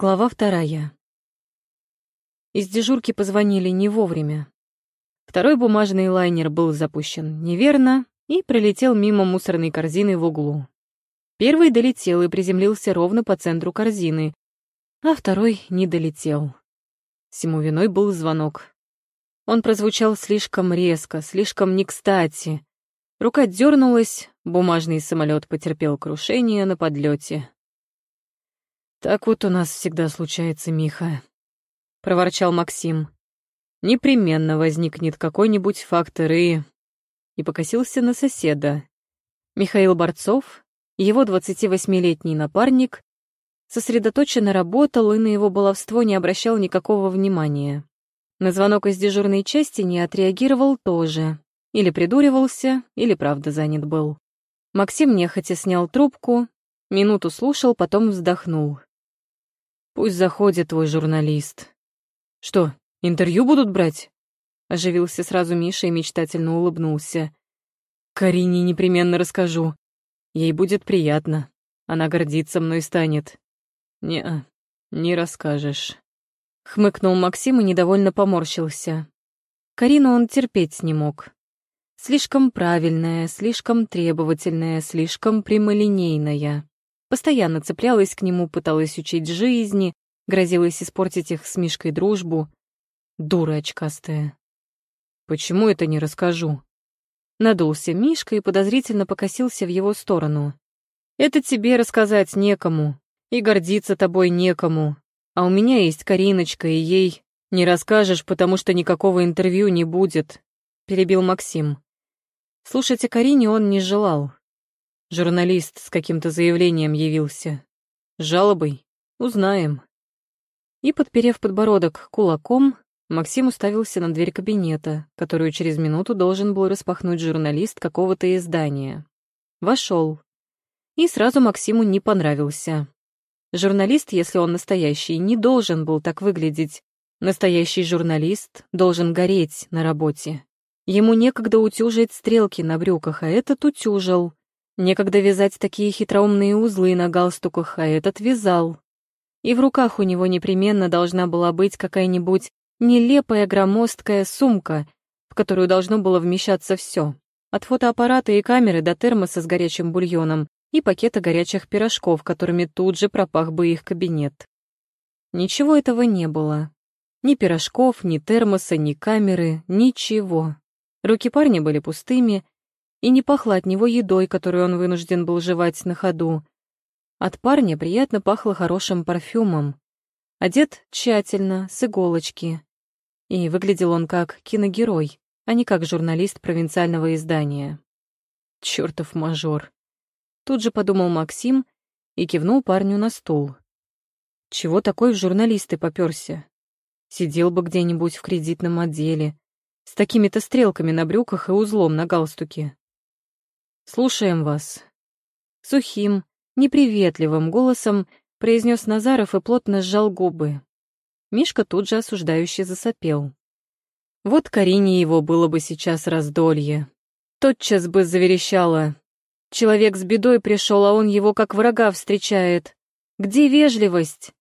Глава вторая. Из дежурки позвонили не вовремя. Второй бумажный лайнер был запущен неверно и пролетел мимо мусорной корзины в углу. Первый долетел и приземлился ровно по центру корзины, а второй не долетел. Всему виной был звонок. Он прозвучал слишком резко, слишком не кстати. Рука дернулась, бумажный самолет потерпел крушение на подлете. «Так вот у нас всегда случается, Миха», — проворчал Максим. «Непременно возникнет какой-нибудь фактор и...» И покосился на соседа. Михаил Борцов, его 28-летний напарник, сосредоточенно работал и на его баловство не обращал никакого внимания. На звонок из дежурной части не отреагировал тоже. Или придуривался, или правда занят был. Максим нехотя снял трубку, минуту слушал, потом вздохнул. Пусть заходит твой журналист. Что, интервью будут брать? Оживился сразу Миша и мечтательно улыбнулся. Карине непременно расскажу. Ей будет приятно. Она гордиться мной станет. Не, не расскажешь. Хмыкнул Максим и недовольно поморщился. Карину он терпеть не мог. Слишком правильная, слишком требовательная, слишком прямолинейная. Постоянно цеплялась к нему, пыталась учить жизни, грозилась испортить их с Мишкой дружбу. Дура очкастая. Почему это не расскажу? Надулся Мишка и подозрительно покосился в его сторону. Это тебе рассказать некому, и гордиться тобой некому. А у меня есть Кариночка, и ей не расскажешь, потому что никакого интервью не будет, перебил Максим. Слушать о Карине он не желал, Журналист с каким-то заявлением явился. Жалобой? Узнаем. И, подперев подбородок кулаком, Максим уставился на дверь кабинета, которую через минуту должен был распахнуть журналист какого-то издания. Вошел. И сразу Максиму не понравился. Журналист, если он настоящий, не должен был так выглядеть. Настоящий журналист должен гореть на работе. Ему некогда утюжить стрелки на брюках, а этот утюжил. Некогда вязать такие хитроумные узлы на галстуках, а этот вязал. И в руках у него непременно должна была быть какая-нибудь нелепая громоздкая сумка, в которую должно было вмещаться все. От фотоаппарата и камеры до термоса с горячим бульоном и пакета горячих пирожков, которыми тут же пропах бы их кабинет. Ничего этого не было. Ни пирожков, ни термоса, ни камеры, ничего. Руки парня были пустыми, и не пахло от него едой, которую он вынужден был жевать на ходу. От парня приятно пахло хорошим парфюмом. Одет тщательно, с иголочки. И выглядел он как киногерой, а не как журналист провинциального издания. Чёртов мажор. Тут же подумал Максим и кивнул парню на стул. Чего такой в журналисты попёрся? Сидел бы где-нибудь в кредитном отделе, с такими-то стрелками на брюках и узлом на галстуке. «Слушаем вас». Сухим, неприветливым голосом произнес Назаров и плотно сжал губы. Мишка тут же осуждающе засопел. Вот Карине его было бы сейчас раздолье. Тотчас бы заверещала. Человек с бедой пришел, а он его как врага встречает. Где вежливость?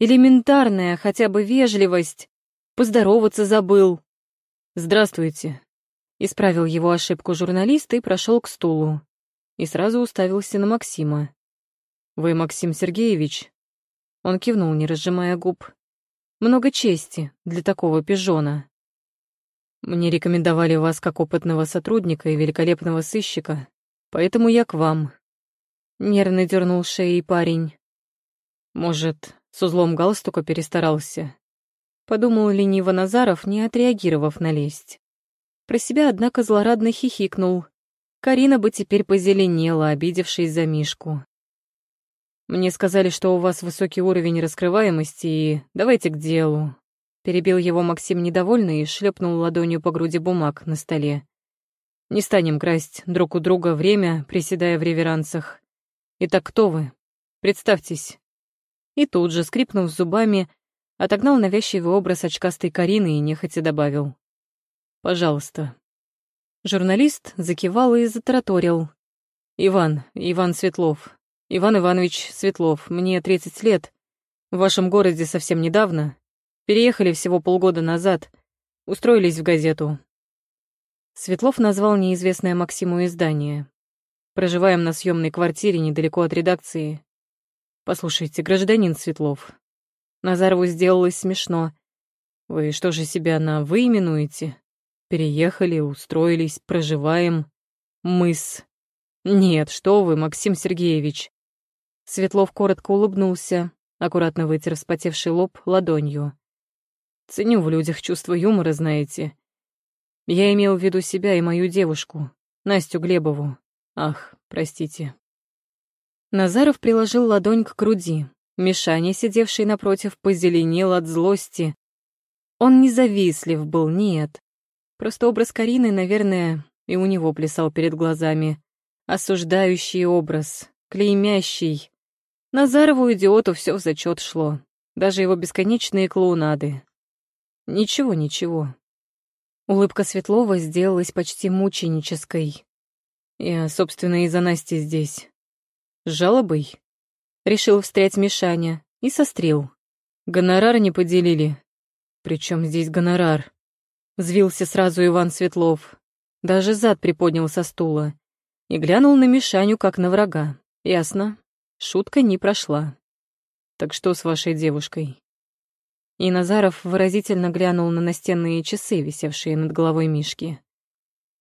Элементарная хотя бы вежливость. Поздороваться забыл. «Здравствуйте», Исправил его ошибку журналист и прошел к стулу. И сразу уставился на Максима. «Вы Максим Сергеевич?» Он кивнул, не разжимая губ. «Много чести для такого пижона. Мне рекомендовали вас как опытного сотрудника и великолепного сыщика, поэтому я к вам». Нервно дернул шеей парень. «Может, с узлом галстука перестарался?» Подумал лениво Назаров, не отреагировав на лесть. Про себя, однако, злорадно хихикнул. Карина бы теперь позеленела, обидевшись за Мишку. «Мне сказали, что у вас высокий уровень раскрываемости, и давайте к делу». Перебил его Максим недовольно и шлепнул ладонью по груди бумаг на столе. «Не станем красть друг у друга время, приседая в реверансах. Итак, кто вы? Представьтесь». И тут же, скрипнув зубами, отогнал навязчивый образ очкастой Карины и нехотя добавил. Пожалуйста». Журналист закивал и затараторил. «Иван, Иван Светлов. Иван Иванович Светлов, мне 30 лет. В вашем городе совсем недавно. Переехали всего полгода назад. Устроились в газету. Светлов назвал неизвестное Максиму издание. Проживаем на съемной квартире недалеко от редакции. Послушайте, гражданин Светлов. Назарову сделалось смешно. Вы что же себя на «вы» именуете? Переехали, устроились, проживаем. Мыс. Нет, что вы, Максим Сергеевич. Светлов коротко улыбнулся, аккуратно вытер вспотевший лоб ладонью. Ценю в людях чувство юмора, знаете. Я имел в виду себя и мою девушку, Настю Глебову. Ах, простите. Назаров приложил ладонь к груди. Мишаня, сидевший напротив, позеленел от злости. Он не завистлив был, нет. Просто образ Карины, наверное, и у него плясал перед глазами. Осуждающий образ, клеймящий. Назарову идиоту все в зачет шло. Даже его бесконечные клоунады. Ничего, ничего. Улыбка Светлова сделалась почти мученической. Я, собственно, из-за Насти здесь. С жалобой? Решил встрять Мишаня и сострил. Гонорар не поделили. Причем здесь гонорар? Взвился сразу Иван Светлов. Даже зад приподнял со стула. И глянул на Мишаню, как на врага. Ясно. Шутка не прошла. Так что с вашей девушкой? И Назаров выразительно глянул на настенные часы, висевшие над головой Мишки.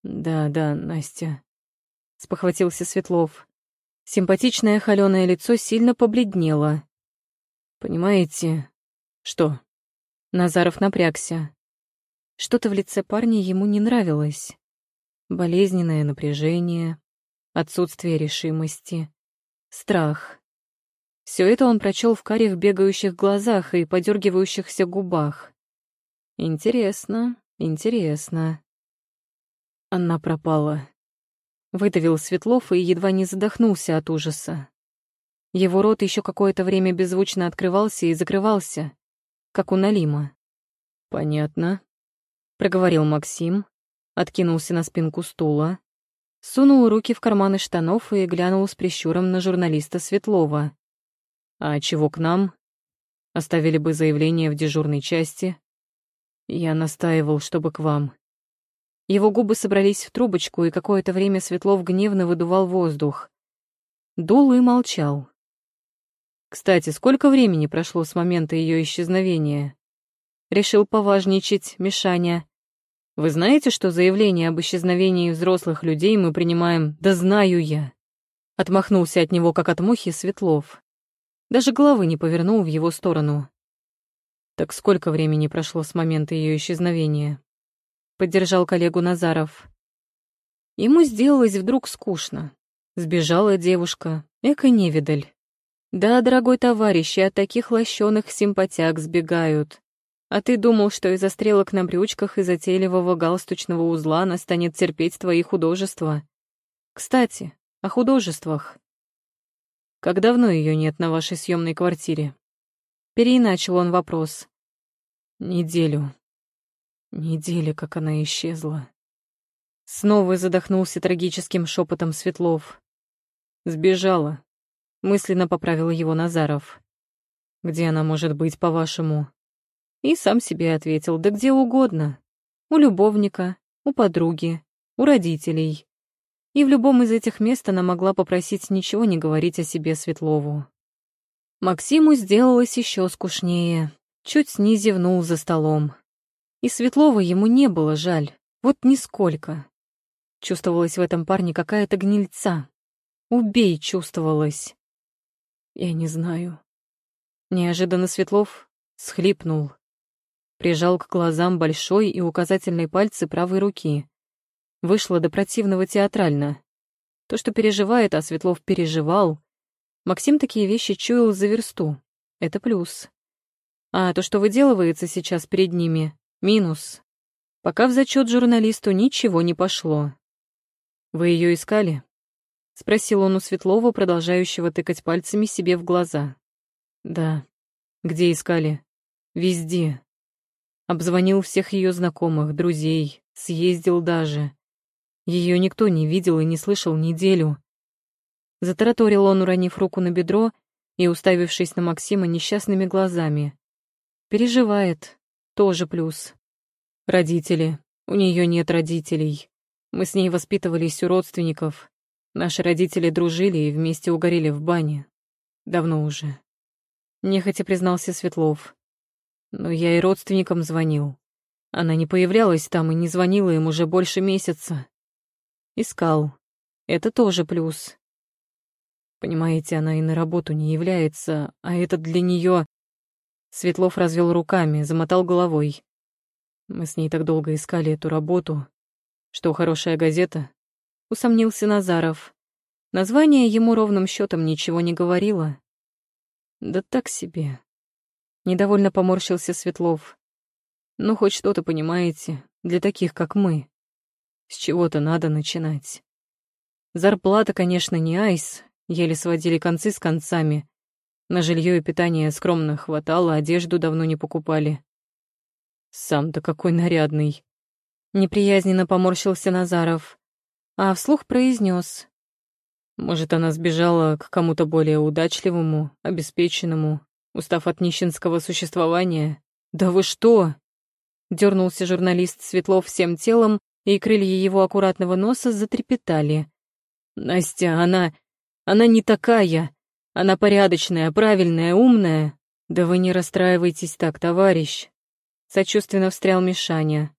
«Да, да, Настя», — спохватился Светлов. Симпатичное холёное лицо сильно побледнело. «Понимаете...» «Что?» Назаров напрягся. Что-то в лице парня ему не нравилось. Болезненное напряжение, отсутствие решимости, страх. Все это он прочел в карих бегающих глазах и подергивающихся губах. Интересно, интересно. Она пропала. Выдавил Светлов и едва не задохнулся от ужаса. Его рот еще какое-то время беззвучно открывался и закрывался, как у Налима. «Понятно», — проговорил Максим, откинулся на спинку стула, сунул руки в карманы штанов и глянул с прищуром на журналиста Светлова. «А чего к нам? Оставили бы заявление в дежурной части?» Я настаивал, чтобы к вам. Его губы собрались в трубочку, и какое-то время Светлов гневно выдувал воздух. Дул и молчал. Кстати, сколько времени прошло с момента ее исчезновения? Решил поважничать Мишаня. Вы знаете, что заявление об исчезновении взрослых людей мы принимаем «да знаю я». Отмахнулся от него, как от мухи, Светлов. Даже головы не повернул в его сторону. Так сколько времени прошло с момента ее исчезновения? Поддержал коллегу Назаров. Ему сделалось вдруг скучно. Сбежала девушка, эко-невидаль. Да, дорогой товарищ, от таких лощеных симпатяк сбегают. А ты думал, что из-за стрелок на брючках и затейливого галстучного узла она станет терпеть твои художества? Кстати, о художествах. Как давно ее нет на вашей съемной квартире? Переиначил он вопрос. Неделю. Неделя, как она исчезла. Снова задохнулся трагическим шепотом Светлов. Сбежала. Мысленно поправил его Назаров. Где она может быть, по-вашему? И сам себе ответил, да где угодно. У любовника, у подруги, у родителей. И в любом из этих мест она могла попросить ничего не говорить о себе Светлову. Максиму сделалось еще скучнее. Чуть снизевнул за столом. И Светлова ему не было жаль. Вот нисколько. Чувствовалась в этом парне какая-то гнильца. Убей, чувствовалась. Я не знаю. Неожиданно Светлов схлипнул прижал к глазам большой и указательный пальцы правой руки. Вышло до противного театрально. То, что переживает, а Светлов переживал. Максим такие вещи чуял за версту. Это плюс. А то, что выделывается сейчас перед ними, минус. Пока в зачет журналисту ничего не пошло. «Вы ее искали?» — спросил он у Светлова, продолжающего тыкать пальцами себе в глаза. «Да. Где искали?» «Везде. Обзвонил всех ее знакомых, друзей, съездил даже. Ее никто не видел и не слышал неделю. Затараторил он, уронив руку на бедро, и уставившись на Максима несчастными глазами. Переживает. Тоже плюс. Родители. У нее нет родителей. Мы с ней воспитывались у родственников. Наши родители дружили и вместе угорели в бане. Давно уже. Нехотя признался Светлов. Но я и родственникам звонил. Она не появлялась там и не звонила им уже больше месяца. Искал. Это тоже плюс. Понимаете, она и на работу не является, а это для нее. Светлов развел руками, замотал головой. Мы с ней так долго искали эту работу. Что, хорошая газета? Усомнился Назаров. Название ему ровным счетом ничего не говорило. Да так себе. Недовольно поморщился Светлов. Ну, хоть что-то понимаете, для таких, как мы. С чего-то надо начинать. Зарплата, конечно, не айс, еле сводили концы с концами. На жилье и питание скромно хватало, одежду давно не покупали. Сам-то какой нарядный. Неприязненно поморщился Назаров, а вслух произнес: Может, она сбежала к кому-то более удачливому, обеспеченному, устав от нищенского существования? Да вы что? Дернулся журналист Светлов всем телом, и крылья его аккуратного носа затрепетали. «Настя, она... она не такая. Она порядочная, правильная, умная. Да вы не расстраивайтесь так, товарищ». Сочувственно встрял Мишаня.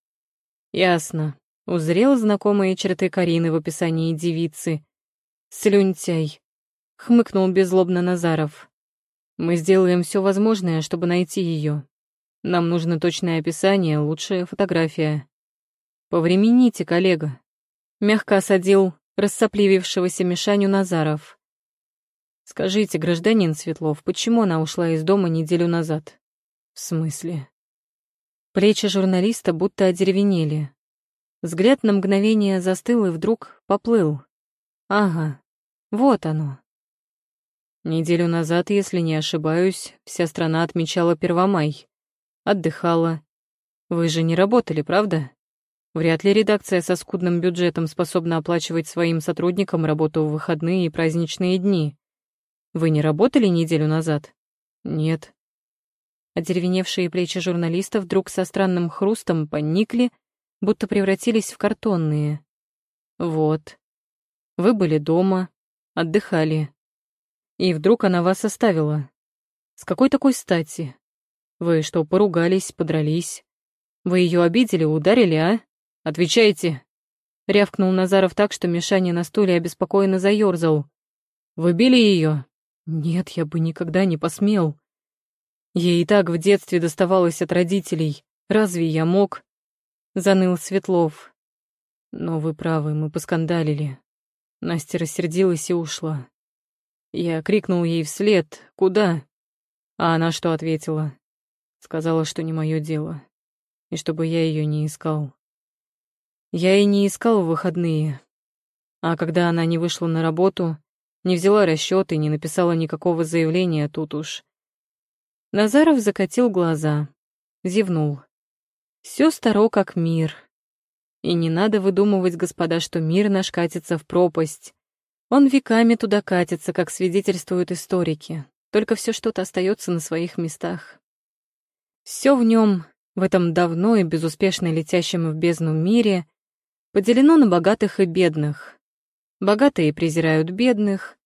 «Ясно. Узрел знакомые черты Карины в описании девицы. Слюнтяй», — хмыкнул беззлобно Назаров. «Мы сделаем все возможное, чтобы найти ее. Нам нужно точное описание, лучшая фотография. Повремените, коллега. Мягко осадил рассопливившегося Мишаню Назаров. Скажите, гражданин Светлов, почему она ушла из дома неделю назад? В смысле? Плечи журналиста будто одеревенели. Взгляд на мгновение застыл и вдруг поплыл. Ага, вот оно. Неделю назад, если не ошибаюсь, вся страна отмечала Первомай отдыхала. Вы же не работали, правда? Вряд ли редакция со скудным бюджетом способна оплачивать своим сотрудникам работу в выходные и праздничные дни. Вы не работали неделю назад? Нет. Одеревеневшие плечи журналиста вдруг со странным хрустом поникли, будто превратились в картонные. Вот. Вы были дома, отдыхали. И вдруг она вас оставила. С какой такой стати? Вы что, поругались, подрались? Вы ее обидели, ударили, а? Отвечайте!» Рявкнул Назаров так, что Мишаня на стуле обеспокоенно заёрзал. «Вы били ее? «Нет, я бы никогда не посмел. Ей и так в детстве доставалось от родителей. Разве я мог?» Заныл Светлов. «Но вы правы, мы поскандалили». Настя рассердилась и ушла. Я крикнул ей вслед «Куда?», а она что ответила? Сказала, что не мое дело, и чтобы я ее не искал. Я и не искал в выходные. А когда она не вышла на работу, не взяла расчеты, не написала никакого заявления, тут уж. Назаров закатил глаза, зевнул. Все старо как мир. И не надо выдумывать, господа, что мир наш катится в пропасть. Он веками туда катится, как свидетельствуют историки. Только все что-то остается на своих местах. Все в нем, в этом давно и безуспешно летящем в бездну мире, поделено на богатых и бедных. Богатые презирают бедных,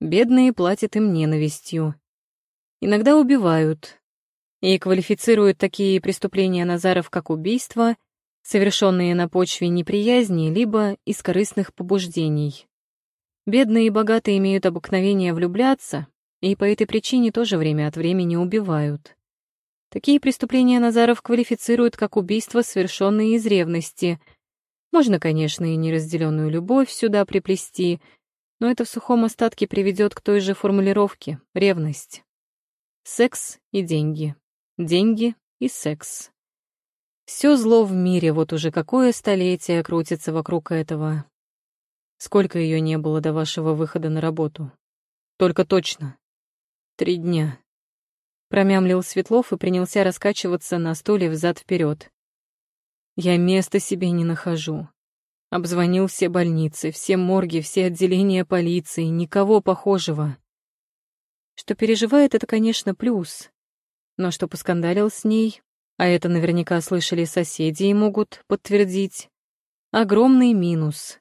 бедные платят им ненавистью. Иногда убивают и квалифицируют такие преступления Назаров как убийства, совершенные на почве неприязни либо из корыстных побуждений. Бедные и богатые имеют обыкновение влюбляться, и по этой причине тоже время от времени убивают. Такие преступления Назаров квалифицируют как убийства, совершенные из ревности. Можно, конечно, и неразделенную любовь сюда приплести, но это в сухом остатке приведет к той же формулировке — ревность. Секс и деньги. Деньги и секс. Все зло в мире вот уже какое столетие крутится вокруг этого. Сколько ее не было до вашего выхода на работу? Только точно. Три дня. Промямлил Светлов и принялся раскачиваться на стуле взад вперед. Я места себе не нахожу. Обзвонил все больницы, все морги, все отделения полиции, никого похожего. Что переживает это, конечно, плюс. Но что поскандалил с ней, а это наверняка слышали соседи и могут подтвердить, огромный минус.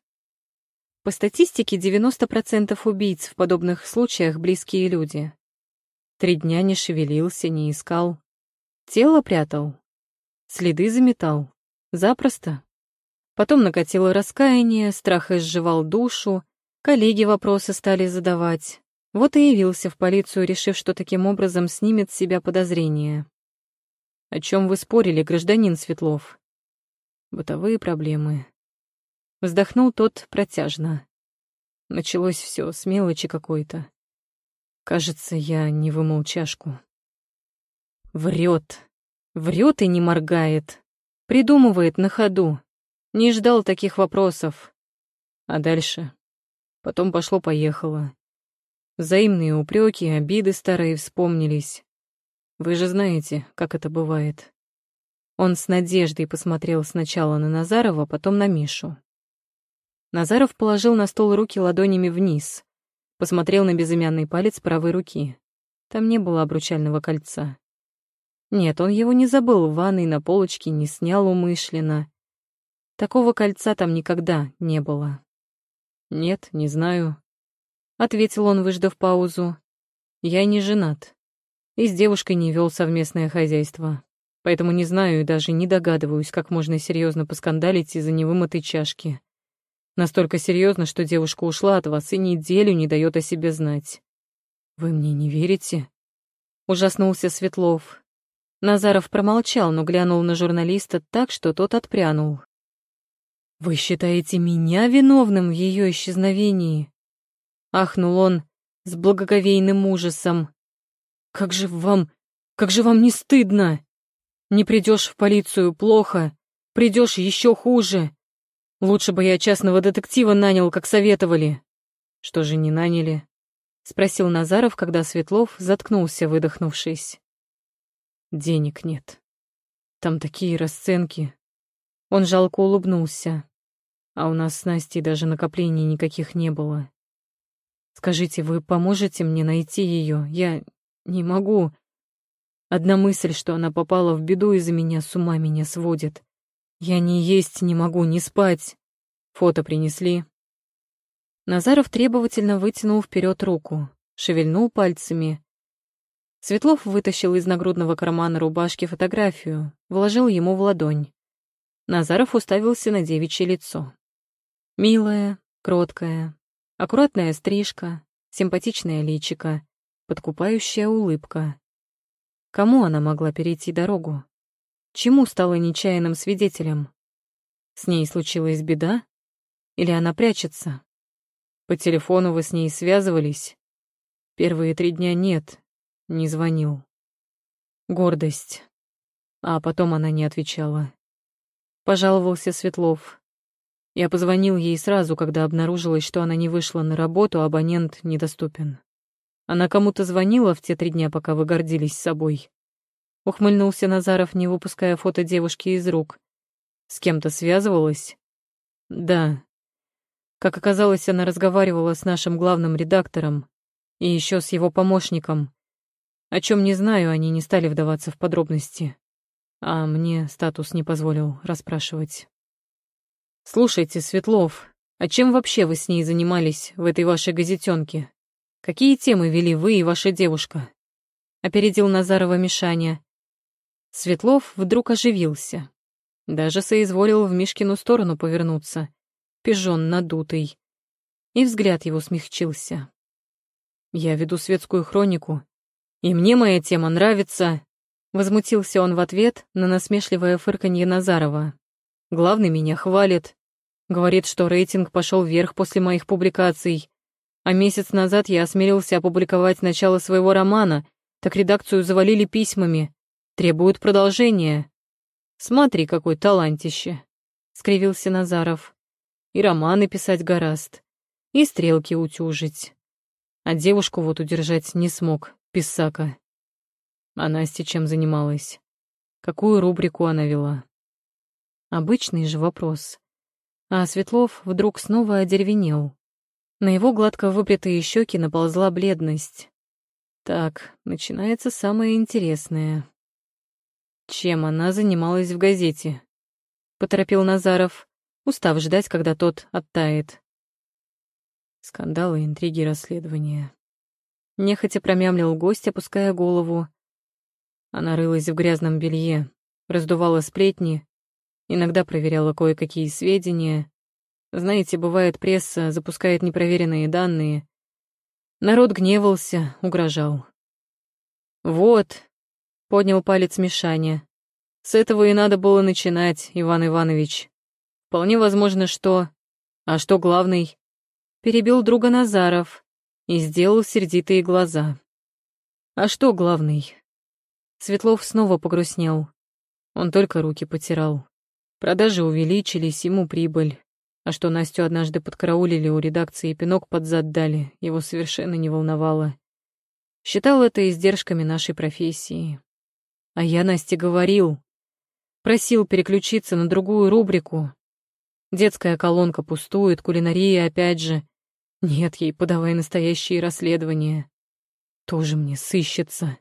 По статистике 90% убийц в подобных случаях близкие люди. Три дня не шевелился, не искал. Тело прятал. Следы заметал. Запросто. Потом накатило раскаяние, страх изживал душу, коллеги вопросы стали задавать. Вот и явился в полицию, решив, что таким образом снимет с себя подозрения. «О чем вы спорили, гражданин Светлов?» «Бытовые проблемы». Вздохнул тот протяжно. Началось все с мелочи какой-то. Кажется, я не вымыл чашку. Врет. Врет и не моргает. Придумывает на ходу. Не ждал таких вопросов. А дальше? Потом пошло-поехало. Взаимные упреки, обиды старые вспомнились. Вы же знаете, как это бывает. Он с надеждой посмотрел сначала на Назарова, потом на Мишу. Назаров положил на стол руки ладонями вниз, посмотрел на безымянный палец правой руки. Там не было обручального кольца. Нет, он его не забыл в ванной на полочке, не снял умышленно. Такого кольца там никогда не было. «Нет, не знаю», — ответил он, выждав паузу. «Я не женат. И с девушкой не вел совместное хозяйство. Поэтому не знаю и даже не догадываюсь, как можно серьезно поскандалить из-за невымытой чашки. Настолько серьезно, что девушка ушла от вас и неделю не дает о себе знать. Вы мне не верите?» Ужаснулся Светлов. Назаров промолчал, но глянул на журналиста так, что тот отпрянул. «Вы считаете меня виновным в ее исчезновении?» Ахнул он с благоговейным ужасом. «Как же вам... как же вам не стыдно? Не придешь в полицию — плохо, придешь еще хуже. Лучше бы я частного детектива нанял, как советовали». «Что же не наняли?» — спросил Назаров, когда Светлов заткнулся, выдохнувшись. «Денег нет. Там такие расценки, он жалко улыбнулся. А у нас с Настей даже накоплений никаких не было. Скажите, вы поможете мне найти ее? Я не могу. Одна мысль, что она попала в беду из-за меня, с ума меня сводит. Я ни есть не могу, ни спать. Фото принесли. Назаров требовательно вытянул вперед руку, шевельнул пальцами. Светлов вытащил из нагрудного кармана рубашки фотографию, вложил ему в ладонь. Назаров уставился на девичье лицо. Милая, кроткая, аккуратная стрижка, симпатичная личика, подкупающая улыбка. Кому она могла перейти дорогу? Чему стала нечаянным свидетелем? С ней случилась беда? Или она прячется? По телефону вы с ней связывались? Первые три дня нет, не звонил. Гордость. А потом она не отвечала. Пожаловался Светлов. Я позвонил ей сразу, когда обнаружилось, что она не вышла на работу, абонент недоступен. Она кому-то звонила в те три дня, пока вы гордились собой. Ухмыльнулся Назаров, не выпуская фото девушки из рук. С кем-то связывалась? Да. Как оказалось, она разговаривала с нашим главным редактором и еще с его помощником. О чем не знаю, они не стали вдаваться в подробности а мне статус не позволил расспрашивать. «Слушайте, Светлов, а чем вообще вы с ней занимались в этой вашей газетенке? Какие темы вели вы и ваша девушка?» Опередил Назарова Мишаня. Светлов вдруг оживился. Даже соизволил в Мишкину сторону повернуться. Пижон надутый. И взгляд его смягчился. «Я веду светскую хронику, и мне моя тема нравится, Возмутился он в ответ на насмешливое фырканье Назарова. Главный меня хвалит. Говорит, что рейтинг пошел вверх после моих публикаций. А месяц назад я осмелился опубликовать начало своего романа, так редакцию завалили письмами. Требуют продолжения. Смотри, какой талантище, — скривился Назаров. И романы писать гораст, и стрелки утюжить. А девушку вот удержать не смог, писака. А Настя чем занималась? Какую рубрику она вела? Обычный же вопрос. А Светлов вдруг снова одеревенел. На его гладко выбритые щеки наползла бледность. Так, начинается самое интересное. Чем она занималась в газете? Поторопил Назаров, устав ждать, когда тот оттает. Скандалы, интриги, расследования. Нехотя промямлил гость, опуская голову. Она рылась в грязном белье, раздувала сплетни, иногда проверяла кое-какие сведения. Знаете, бывает, пресса запускает непроверенные данные. Народ гневался, угрожал. «Вот», — поднял палец Мишаня, — «с этого и надо было начинать, Иван Иванович. Вполне возможно, что... А что главный?» Перебил друга Назаров и сделал сердитые глаза. «А что главный?» Светлов снова погрустнел. Он только руки потирал. Продажи увеличились, ему прибыль. А что Настю однажды подкараулили у редакции и пинок под зад дали, его совершенно не волновало. Считал это издержками нашей профессии. А я Насте говорил. Просил переключиться на другую рубрику. Детская колонка пустует, кулинария опять же. Нет ей, подавай настоящие расследования. Тоже мне сыщется.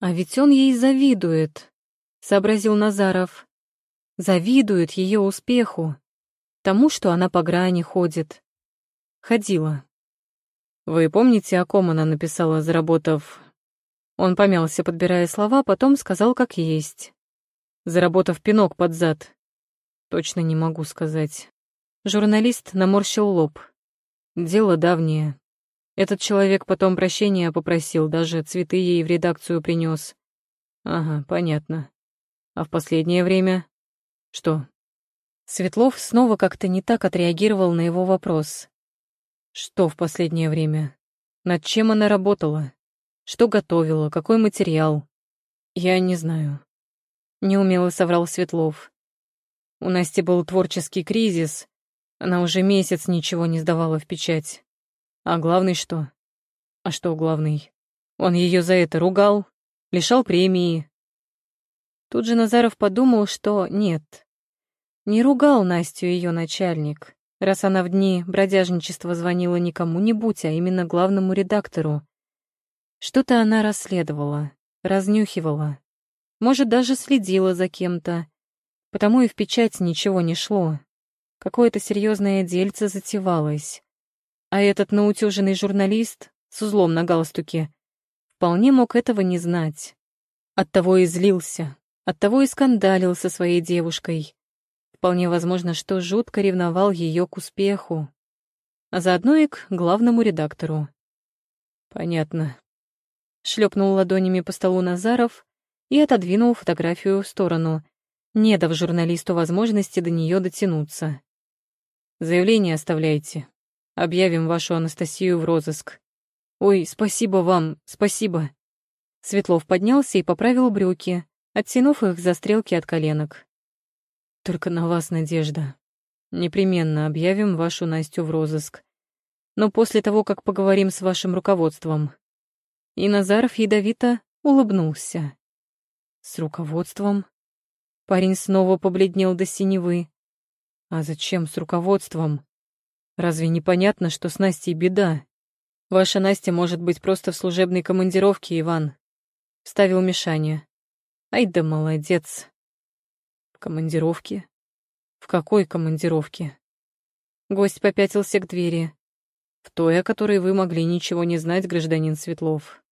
А ведь он ей завидует, сообразил Назаров. Завидует ее успеху, тому, что она по грани ходит. Ходила. Вы помните, о ком она написала, заработав... Он помялся, подбирая слова, потом сказал, как есть. Заработав пинок под зад. Точно не могу сказать. Журналист наморщил лоб. Дело давнее. Этот человек потом прощения попросил, даже цветы ей в редакцию принес. Ага, понятно. А в последнее время? Что? Светлов снова как-то не так отреагировал на его вопрос. Что в последнее время? Над чем она работала? Что готовила? Какой материал? Я не знаю. Неумело соврал Светлов. У Насти был творческий кризис. Она уже месяц ничего не сдавала в печать. А главный что? А что главный? Он ее за это ругал, лишал премии. Тут же Назаров подумал, что нет. Не ругал Настю ее начальник, раз она в дни бродяжничества звонила не кому-нибудь, а именно главному редактору. Что-то она расследовала, разнюхивала, может, даже следила за кем-то, потому и в печать ничего не шло. Какое-то серьезное дельце затевалось. А этот наутюженный журналист с узлом на галстуке вполне мог этого не знать. Оттого и злился, оттого и скандалил со своей девушкой. Вполне возможно, что жутко ревновал ее к успеху, а заодно и к главному редактору. Понятно. Шлепнул ладонями по столу Назаров и отодвинул фотографию в сторону, не дав журналисту возможности до нее дотянуться. «Заявление оставляйте», Объявим вашу Анастасию в розыск. Ой, спасибо вам, спасибо. Светлов поднялся и поправил брюки, оттянув их за стрелки от коленок. Только на вас надежда. Непременно объявим вашу Настю в розыск. Но после того, как поговорим с вашим руководством. И Назаров ядовито улыбнулся. С руководством? Парень снова побледнел до синевы. А зачем с руководством? Разве не понятно, что с Настей беда? Ваша Настя может быть просто в служебной командировке, Иван. Вставил Мишаня. Ай да молодец. В командировке? В какой командировке? Гость попятился к двери. В той, о которой вы могли ничего не знать, гражданин Светлов.